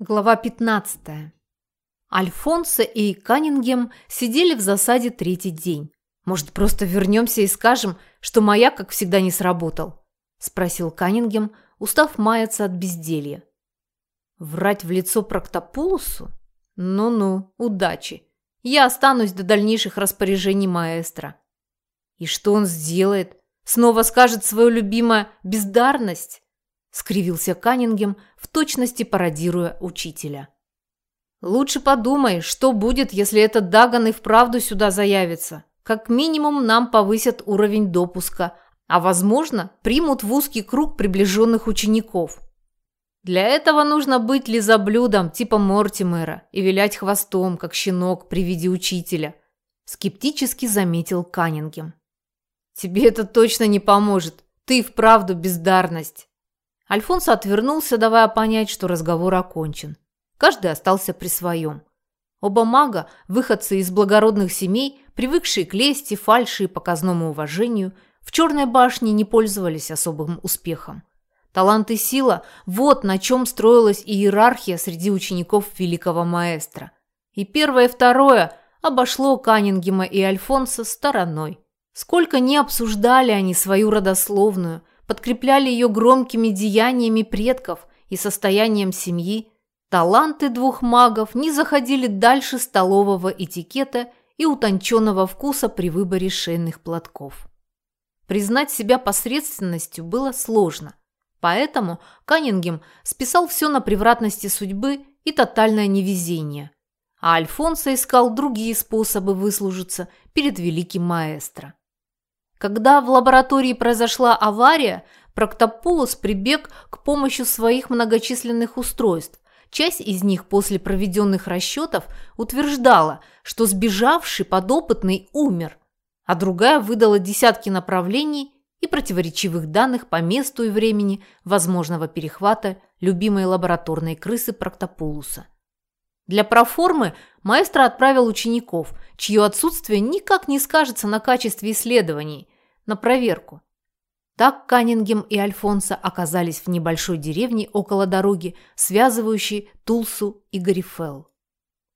Глава 15. Альфонсо и Каннингем сидели в засаде третий день. «Может, просто вернемся и скажем, что маяк, как всегда, не сработал?» – спросил Каннингем, устав маяться от безделья. «Врать в лицо Проктопулусу? Ну-ну, удачи. Я останусь до дальнейших распоряжений маэстро». «И что он сделает? Снова скажет свою любимую бездарность?» – скривился Каннингем, в точности пародируя учителя. «Лучше подумай, что будет, если этот Даган и вправду сюда заявится. Как минимум нам повысят уровень допуска, а, возможно, примут в узкий круг приближенных учеников. Для этого нужно быть лизоблюдом типа Мортимера и вилять хвостом, как щенок при виде учителя», – скептически заметил Каннингем. «Тебе это точно не поможет. Ты вправду бездарность». Альфонсо отвернулся, давая понять, что разговор окончен. Каждый остался при своем. Оба мага, выходцы из благородных семей, привыкшие к лести, фальши и показному уважению, в Черной башне не пользовались особым успехом. Талант и сила – вот на чем строилась иерархия среди учеников великого маэстро. И первое и второе обошло Каннингема и Альфонса стороной. Сколько не обсуждали они свою родословную – подкрепляли ее громкими деяниями предков и состоянием семьи, таланты двух магов не заходили дальше столового этикета и утонченного вкуса при выборе шейных платков. Признать себя посредственностью было сложно, поэтому Каннингем списал все на превратности судьбы и тотальное невезение, а Альфонсо искал другие способы выслужиться перед великим маэстро. Когда в лаборатории произошла авария, Проктопулос прибег к помощи своих многочисленных устройств. Часть из них после проведенных расчетов утверждала, что сбежавший подопытный умер, а другая выдала десятки направлений и противоречивых данных по месту и времени возможного перехвата любимой лабораторной крысы Проктопулуса. Для проформы маэстро отправил учеников, чье отсутствие никак не скажется на качестве исследований, на проверку. Так Каннингем и Альфонсо оказались в небольшой деревне около дороги, связывающей Тулсу и Гарифел.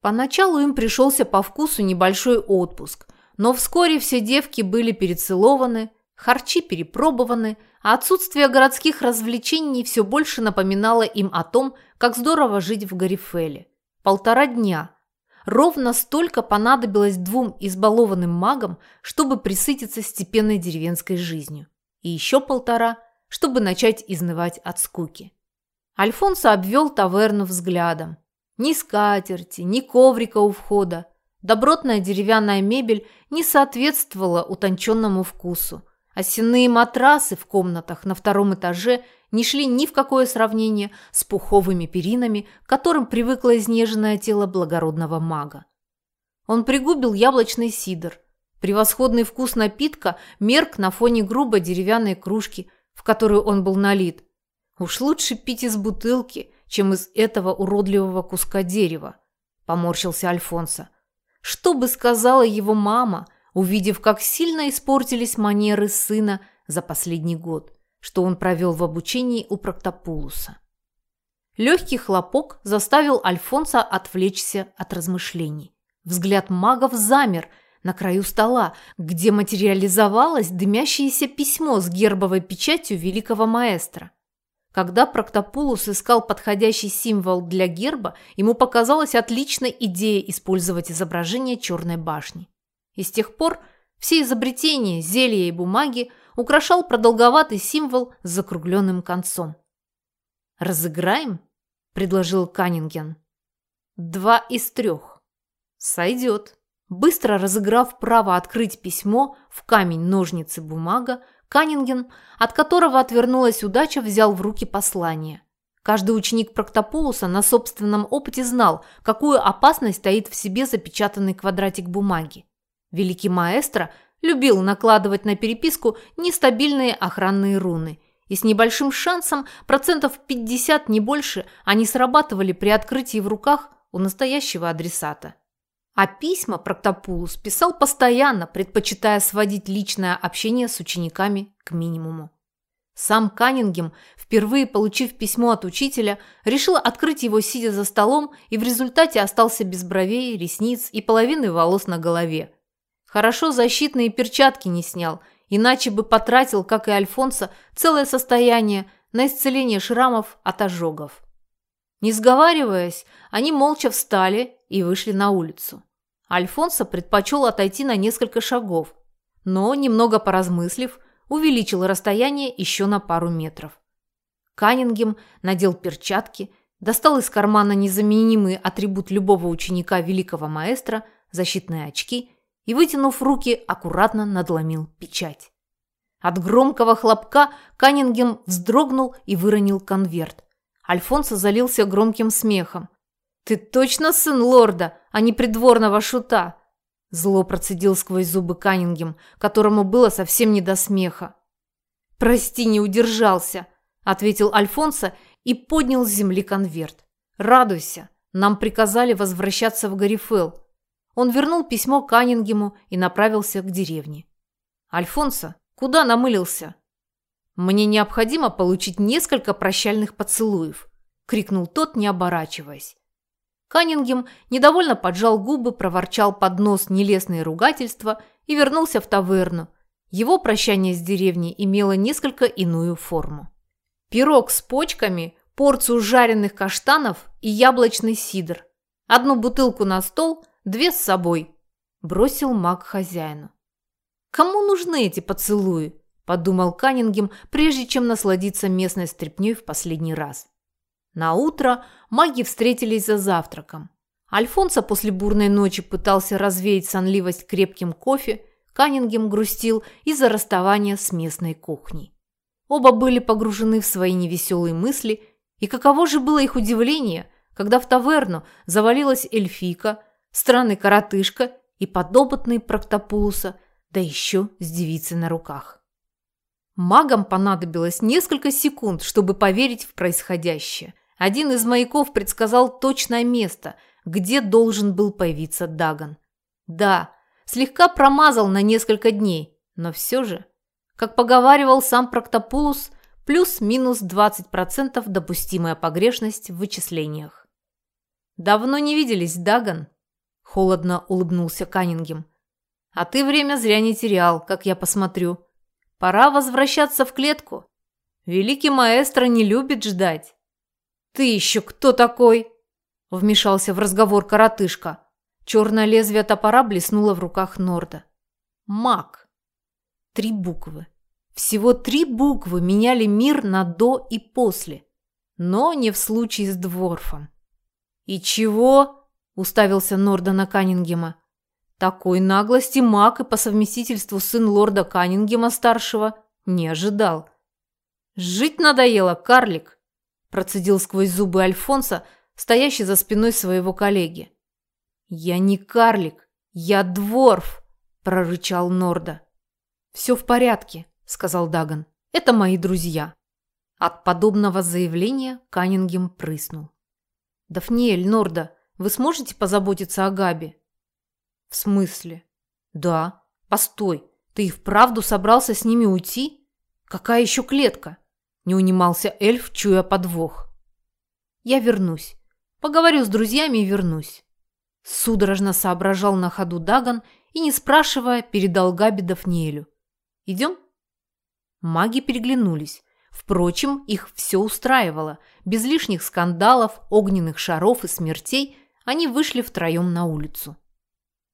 Поначалу им пришелся по вкусу небольшой отпуск, но вскоре все девки были перецелованы, харчи перепробованы, а отсутствие городских развлечений все больше напоминало им о том, как здорово жить в Гарифеле. Полтора дня. Ровно столько понадобилось двум избалованным магам, чтобы присытиться степенной деревенской жизнью. И еще полтора, чтобы начать изнывать от скуки. Альфонсо обвел таверну взглядом. Ни скатерти, ни коврика у входа. Добротная деревянная мебель не соответствовала утонченному вкусу. Осенные матрасы в комнатах на втором этаже не шли ни в какое сравнение с пуховыми перинами, к которым привыкло изнеженное тело благородного мага. Он пригубил яблочный сидр. Превосходный вкус напитка мерк на фоне грубой деревянной кружки, в которую он был налит. Уж лучше пить из бутылки, чем из этого уродливого куска дерева, поморщился Альфонсо. Что бы сказала его мама, увидев, как сильно испортились манеры сына за последний год? что он провел в обучении у Проктопулуса. Легкий хлопок заставил Альфонса отвлечься от размышлений. Взгляд магов замер на краю стола, где материализовалось дымящееся письмо с гербовой печатью великого маэстро. Когда Проктопулус искал подходящий символ для герба, ему показалась отличной идея использовать изображение черной башни. И с тех пор все изобретения, зелья и бумаги украшал продолговатый символ с закругленным концом. «Разыграем?» – предложил Каннинген. «Два из трех». «Сойдет». Быстро разыграв право открыть письмо в камень, ножницы, бумага, Каннинген, от которого отвернулась удача, взял в руки послание. Каждый ученик Проктополуса на собственном опыте знал, какую опасность стоит в себе запечатанный квадратик бумаги. Великий маэстро любил накладывать на переписку нестабильные охранные руны. И с небольшим шансом, процентов 50 не больше, они срабатывали при открытии в руках у настоящего адресата. А письма Проктопулус писал постоянно, предпочитая сводить личное общение с учениками к минимуму. Сам Каннингем, впервые получив письмо от учителя, решил открыть его, сидя за столом, и в результате остался без бровей, ресниц и половины волос на голове. Хорошо защитные перчатки не снял, иначе бы потратил, как и Альфонсо, целое состояние на исцеление шрамов от ожогов. Не сговариваясь, они молча встали и вышли на улицу. Альфонсо предпочел отойти на несколько шагов, но, немного поразмыслив, увеличил расстояние еще на пару метров. Каннингем надел перчатки, достал из кармана незаменимый атрибут любого ученика великого маэстро – защитные очки и, вытянув руки, аккуратно надломил печать. От громкого хлопка Каннингем вздрогнул и выронил конверт. Альфонсо залился громким смехом. «Ты точно сын лорда, а не придворного шута?» Зло процедил сквозь зубы Каннингем, которому было совсем не до смеха. «Прости, не удержался», – ответил Альфонсо и поднял с земли конверт. «Радуйся, нам приказали возвращаться в Гарифел». Он вернул письмо Каннингему и направился к деревне. «Альфонсо, куда намылился?» «Мне необходимо получить несколько прощальных поцелуев», – крикнул тот, не оборачиваясь. Каннингем недовольно поджал губы, проворчал под нос нелестные ругательства и вернулся в таверну. Его прощание с деревней имело несколько иную форму. Пирог с почками, порцию жареных каштанов и яблочный сидр. Одну бутылку на стол, две с собой. Бросил маг хозяину. «Кому нужны эти поцелуи?» – подумал Каннингем, прежде чем насладиться местной стряпнёй в последний раз. На утро маги встретились за завтраком. Альфонсо после бурной ночи пытался развеять сонливость крепким кофе, Каннингем грустил из-за расставания с местной кухней. Оба были погружены в свои невеселые мысли, и каково же было их удивление, когда в таверну завалилась эльфийка, странный коротышка и подопытный проктопулуса, да еще с девицей на руках. Магам понадобилось несколько секунд, чтобы поверить в происходящее. Один из маяков предсказал точное место, где должен был появиться Даган. Да, слегка промазал на несколько дней, но все же, как поговаривал сам Проктопулус, плюс-минус 20% допустимая погрешность в вычислениях. «Давно не виделись, Даган», – холодно улыбнулся Каннингем. «А ты время зря не терял, как я посмотрю. Пора возвращаться в клетку. Великий маэстро не любит ждать». «Ты еще кто такой?» – вмешался в разговор коротышка. Черное лезвие топора блеснуло в руках Норда. «Маг». Три буквы. Всего три буквы меняли мир на «до» и «после». Но не в случае с Дворфом. «И чего?» – уставился Норда на Каннингема. Такой наглости маг и по совместительству сын лорда Каннингема-старшего не ожидал. «Жить надоело, карлик!» процедил сквозь зубы Альфонса, стоящий за спиной своего коллеги. «Я не карлик, я дворф!» – прорычал Норда. «Все в порядке», – сказал Даган. «Это мои друзья». От подобного заявления Каннингем прыснул. «Дафниэль, Норда, вы сможете позаботиться о Габи?» «В смысле?» «Да. Постой, ты и вправду собрался с ними уйти? Какая еще клетка?» Не унимался эльф, чуя подвох. «Я вернусь. Поговорю с друзьями и вернусь». Судорожно соображал на ходу Даган и, не спрашивая, передал Габи Дафниэлю. «Идем?» Маги переглянулись. Впрочем, их все устраивало. Без лишних скандалов, огненных шаров и смертей они вышли втроем на улицу.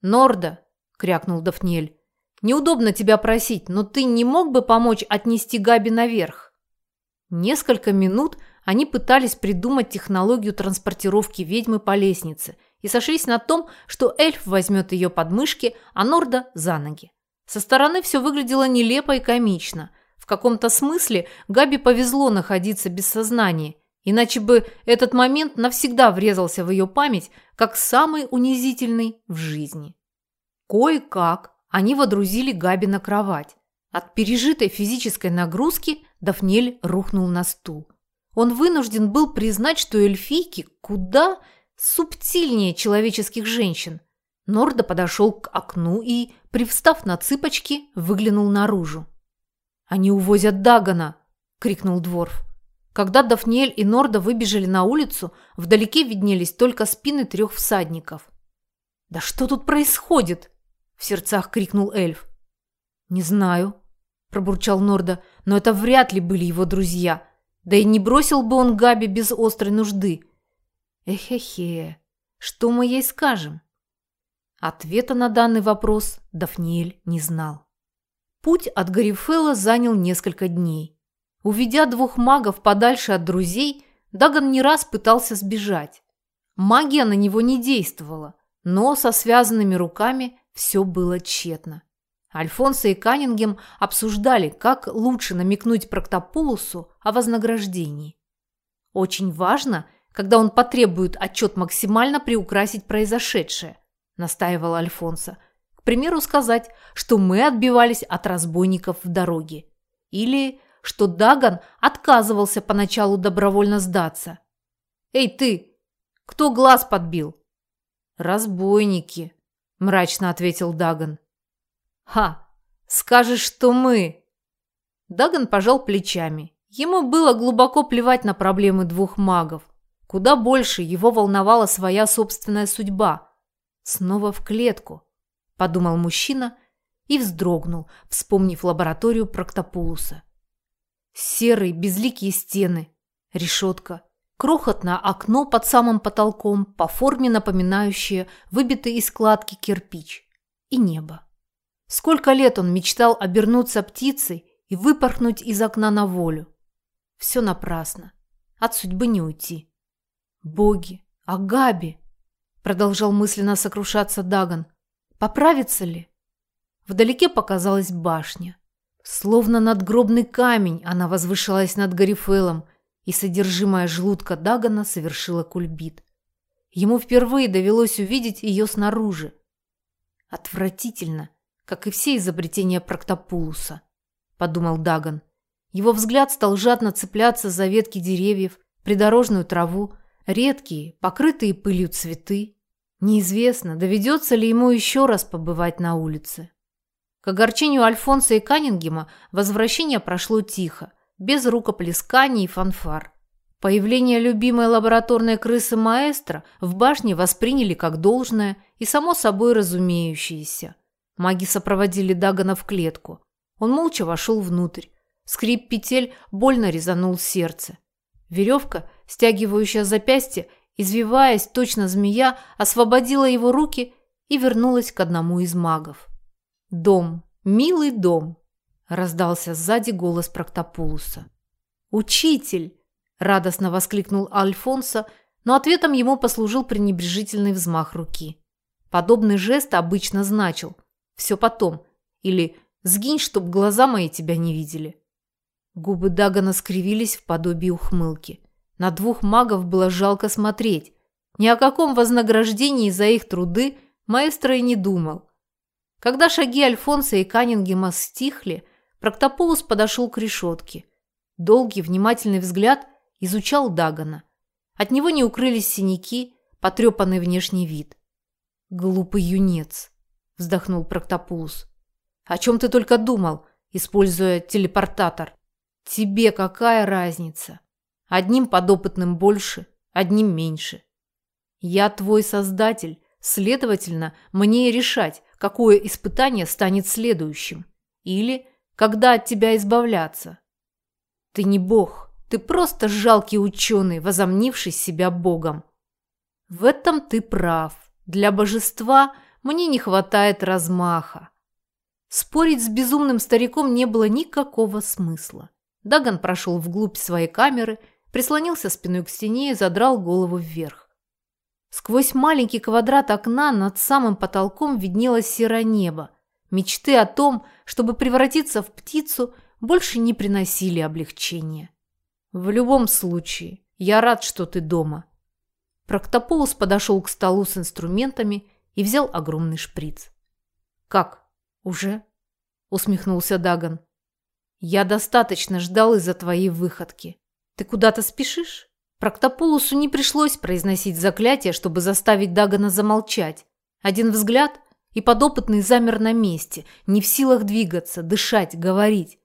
«Норда!» – крякнул Дафниэль. «Неудобно тебя просить, но ты не мог бы помочь отнести Габи наверх?» Несколько минут они пытались придумать технологию транспортировки ведьмы по лестнице и сошлись на том, что эльф возьмет ее под мышки, а Норда – за ноги. Со стороны все выглядело нелепо и комично. В каком-то смысле Габи повезло находиться без сознания, иначе бы этот момент навсегда врезался в ее память как самый унизительный в жизни. Кое-как они водрузили Габи на кровать. От пережитой физической нагрузки Дафнель рухнул на стул. Он вынужден был признать, что эльфийки куда субтильнее человеческих женщин. Норда подошел к окну и, привстав на цыпочки, выглянул наружу. «Они увозят Дагана!» – крикнул Дворф. Когда Дафниэль и Норда выбежали на улицу, вдалеке виднелись только спины трех всадников. «Да что тут происходит?» – в сердцах крикнул эльф. «Не знаю», – пробурчал Норда, – «но это вряд ли были его друзья. Да и не бросил бы он Габи без острой нужды». «Эхе-хе, что мы ей скажем?» Ответа на данный вопрос Дафниэль не знал. Путь от Гарифелла занял несколько дней. Уведя двух магов подальше от друзей, Даган не раз пытался сбежать. Магия на него не действовала, но со связанными руками все было тщетно. Альфонсо и Каннингем обсуждали, как лучше намекнуть Проктопулусу о вознаграждении. Очень важно, когда он потребует отчет максимально приукрасить произошедшее, настаивал Альфонсо. К примеру, сказать, что мы отбивались от разбойников в дороге. Или что Даган отказывался поначалу добровольно сдаться. «Эй, ты! Кто глаз подбил?» «Разбойники», – мрачно ответил Даган. «Ха! Скажешь, что мы!» Даган пожал плечами. Ему было глубоко плевать на проблемы двух магов. Куда больше его волновала своя собственная судьба. Снова в клетку, подумал мужчина и вздрогнул, вспомнив лабораторию Проктопулуса. Серые безликие стены, решетка, крохотное окно под самым потолком, по форме напоминающее выбитый из складки кирпич, и небо. Сколько лет он мечтал обернуться птицей и выпорхнуть из окна на волю. Все напрасно. От судьбы не уйти. Боги, Агаби, продолжал мысленно сокрушаться Даган. Поправится ли? Вдалеке показалась башня. Словно надгробный камень она возвышалась над Гарифелом, и содержимое желудка Дагана совершила кульбит. Ему впервые довелось увидеть ее снаружи. Отвратительно, как и все изобретения Проктопулуса, подумал Даган. Его взгляд стал жадно цепляться за ветки деревьев, придорожную траву, редкие, покрытые пылью цветы. Неизвестно, доведется ли ему еще раз побывать на улице. К огорчению Альфонса и Каннингема возвращение прошло тихо, без рукоплесканий и фанфар. Появление любимой лабораторной крысы маэстро в башне восприняли как должное и само собой разумеющееся. Маги сопроводили Дагана в клетку. Он молча вошел внутрь. Скрип петель больно резанул сердце. Веревка, стягивающая запястье, извиваясь, точно змея, освободила его руки и вернулась к одному из магов. «Дом, милый дом!» – раздался сзади голос Проктопулуса. «Учитель!» – радостно воскликнул Альфонсо, но ответом ему послужил пренебрежительный взмах руки. Подобный жест обычно значил «все потом» или «сгинь, чтоб глаза мои тебя не видели». Губы Дагана скривились в подобии ухмылки. На двух магов было жалко смотреть. Ни о каком вознаграждении за их труды маэстро и не думал. Когда шаги Альфонса и Каннингема стихли, Проктополус подошел к решетке. Долгий, внимательный взгляд изучал Дагана. От него не укрылись синяки, потрепанный внешний вид. «Глупый юнец», – вздохнул Проктополус. «О чем ты только думал, используя телепортатор? Тебе какая разница? Одним подопытным больше, одним меньше. Я твой создатель, следовательно, мне решать, какое испытание станет следующим, или когда от тебя избавляться. Ты не бог, ты просто жалкий ученый, возомнивший себя богом. В этом ты прав. Для божества мне не хватает размаха. Спорить с безумным стариком не было никакого смысла. Даган прошел вглубь своей камеры, прислонился спиной к стене и задрал голову вверх. Сквозь маленький квадрат окна над самым потолком виднелось серое небо. Мечты о том, чтобы превратиться в птицу, больше не приносили облегчения. «В любом случае, я рад, что ты дома». Проктополус подошел к столу с инструментами и взял огромный шприц. «Как? Уже?» – усмехнулся Даган. «Я достаточно ждал из-за твоей выходки. Ты куда-то спешишь?» Проктополусу не пришлось произносить заклятие, чтобы заставить Дагана замолчать. Один взгляд, и подопытный замер на месте, не в силах двигаться, дышать, говорить.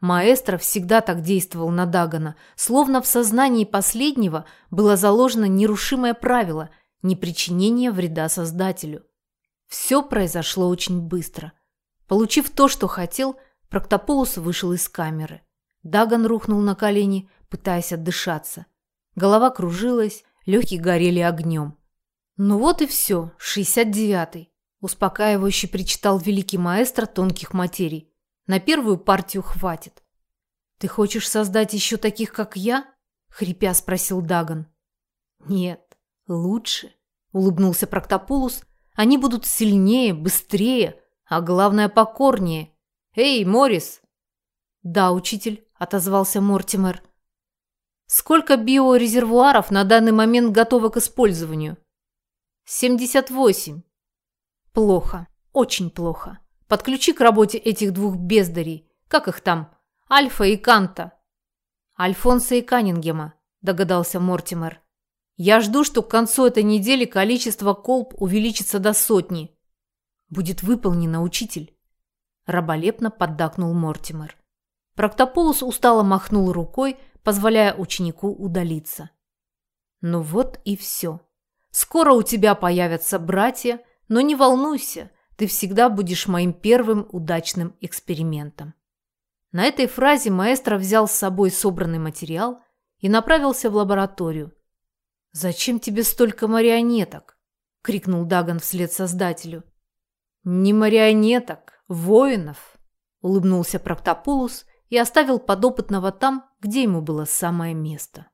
Маэстро всегда так действовал на Дагана, словно в сознании последнего было заложено нерушимое правило – непричинение вреда Создателю. Все произошло очень быстро. Получив то, что хотел, Проктополус вышел из камеры. Даган рухнул на колени, пытаясь отдышаться. Голова кружилась, легкие горели огнем. Ну вот и все, 69-й. Успокаивающе причитал великий маэстро тонких материй. На первую партию хватит. Ты хочешь создать еще таких, как я? Хрипя спросил Даган. Нет, лучше, улыбнулся Проктополус. Они будут сильнее, быстрее, а главное покорнее. Эй, Морис! Да, учитель, отозвался Мортимер. Сколько биорезервуаров на данный момент готово к использованию? 78. Плохо. Очень плохо. Подключи к работе этих двух бездарей. Как их там? Альфа и Канта. Альфонса и Каннингема, догадался Мортимер. Я жду, что к концу этой недели количество колб увеличится до сотни. Будет выполнено, учитель. Раболепно поддакнул Мортимер. Проктополус устало махнул рукой, позволяя ученику удалиться. Ну вот и все. Скоро у тебя появятся братья, но не волнуйся, ты всегда будешь моим первым удачным экспериментом. На этой фразе маэстро взял с собой собранный материал и направился в лабораторию. «Зачем тебе столько марионеток?» – крикнул Даган вслед создателю. «Не марионеток, воинов!» – улыбнулся Проктополус и оставил подопытного там, где ему было самое место.